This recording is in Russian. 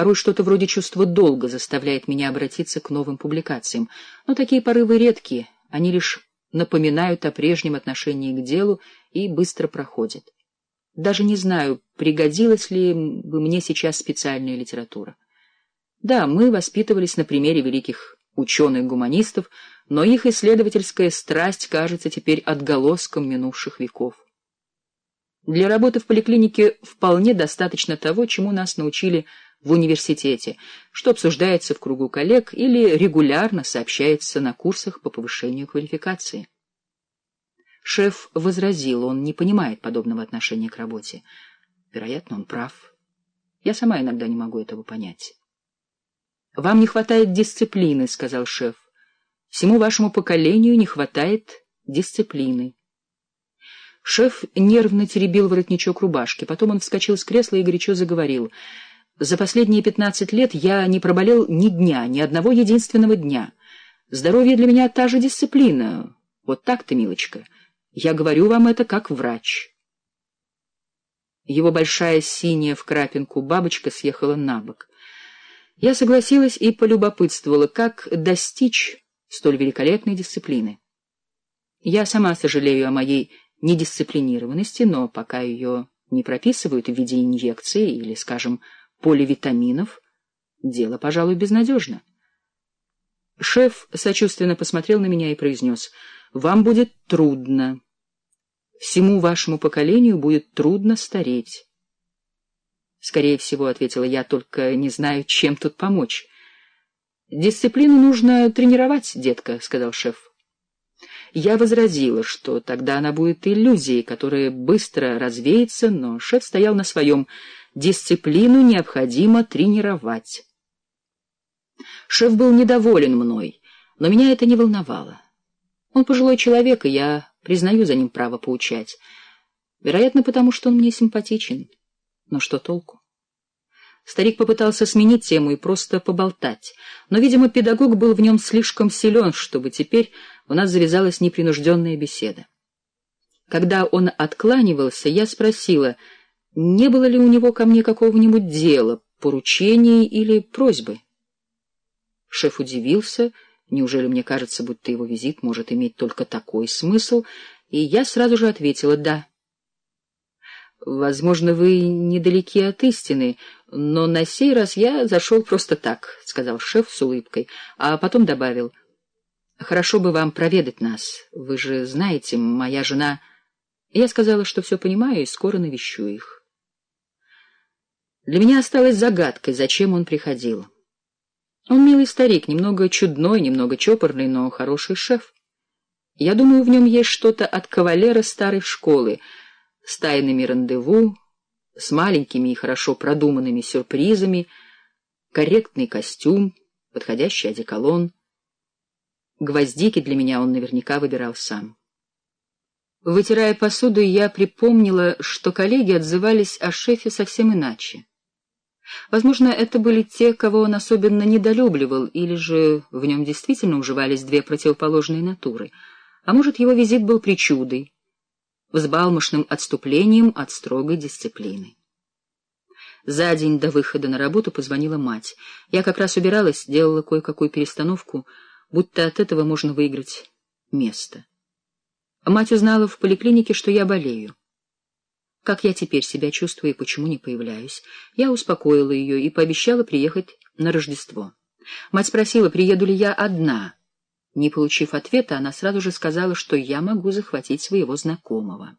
Порой что-то вроде чувства долга заставляет меня обратиться к новым публикациям. Но такие порывы редкие, они лишь напоминают о прежнем отношении к делу и быстро проходят. Даже не знаю, пригодилась ли бы мне сейчас специальная литература. Да, мы воспитывались на примере великих ученых-гуманистов, но их исследовательская страсть кажется теперь отголоском минувших веков. Для работы в поликлинике вполне достаточно того, чему нас научили в университете, что обсуждается в кругу коллег или регулярно сообщается на курсах по повышению квалификации. Шеф возразил, он не понимает подобного отношения к работе. Вероятно, он прав. Я сама иногда не могу этого понять. «Вам не хватает дисциплины», — сказал шеф. «Всему вашему поколению не хватает дисциплины». Шеф нервно теребил воротничок рубашки. Потом он вскочил с кресла и горячо заговорил. «За последние пятнадцать лет я не проболел ни дня, ни одного единственного дня. Здоровье для меня та же дисциплина. Вот так-то, милочка. Я говорю вам это как врач». Его большая синяя в крапинку бабочка съехала на бок. Я согласилась и полюбопытствовала, как достичь столь великолепной дисциплины. Я сама сожалею о моей недисциплинированности, но пока ее не прописывают в виде инъекции или, скажем, поливитаминов, дело, пожалуй, безнадежно. Шеф сочувственно посмотрел на меня и произнес, «Вам будет трудно. Всему вашему поколению будет трудно стареть». «Скорее всего», — ответила я, — «только не знаю, чем тут помочь». «Дисциплину нужно тренировать, детка», — сказал шеф. Я возразила, что тогда она будет иллюзией, которая быстро развеется, но шеф стоял на своем. Дисциплину необходимо тренировать. Шеф был недоволен мной, но меня это не волновало. Он пожилой человек, и я признаю за ним право поучать. Вероятно, потому что он мне симпатичен. Но что толку? Старик попытался сменить тему и просто поболтать, но, видимо, педагог был в нем слишком силен, чтобы теперь у нас завязалась непринужденная беседа. Когда он откланивался, я спросила, не было ли у него ко мне какого-нибудь дела, поручения или просьбы. Шеф удивился, неужели мне кажется, будто его визит может иметь только такой смысл, и я сразу же ответила «да». «Возможно, вы недалеки от истины, но на сей раз я зашел просто так», — сказал шеф с улыбкой, а потом добавил — Хорошо бы вам проведать нас. Вы же знаете, моя жена... Я сказала, что все понимаю, и скоро навещу их. Для меня осталось загадкой, зачем он приходил. Он милый старик, немного чудной, немного чопорный, но хороший шеф. Я думаю, в нем есть что-то от кавалера старой школы, с тайными рандеву, с маленькими и хорошо продуманными сюрпризами, корректный костюм, подходящий одеколон — Гвоздики для меня он наверняка выбирал сам. Вытирая посуду, я припомнила, что коллеги отзывались о шефе совсем иначе. Возможно, это были те, кого он особенно недолюбливал, или же в нем действительно уживались две противоположные натуры. А может, его визит был причудой, взбалмошным отступлением от строгой дисциплины. За день до выхода на работу позвонила мать. Я как раз убиралась, делала кое-какую перестановку — будто от этого можно выиграть место. Мать узнала в поликлинике, что я болею. Как я теперь себя чувствую и почему не появляюсь, я успокоила ее и пообещала приехать на Рождество. Мать спросила, приеду ли я одна. Не получив ответа, она сразу же сказала, что я могу захватить своего знакомого.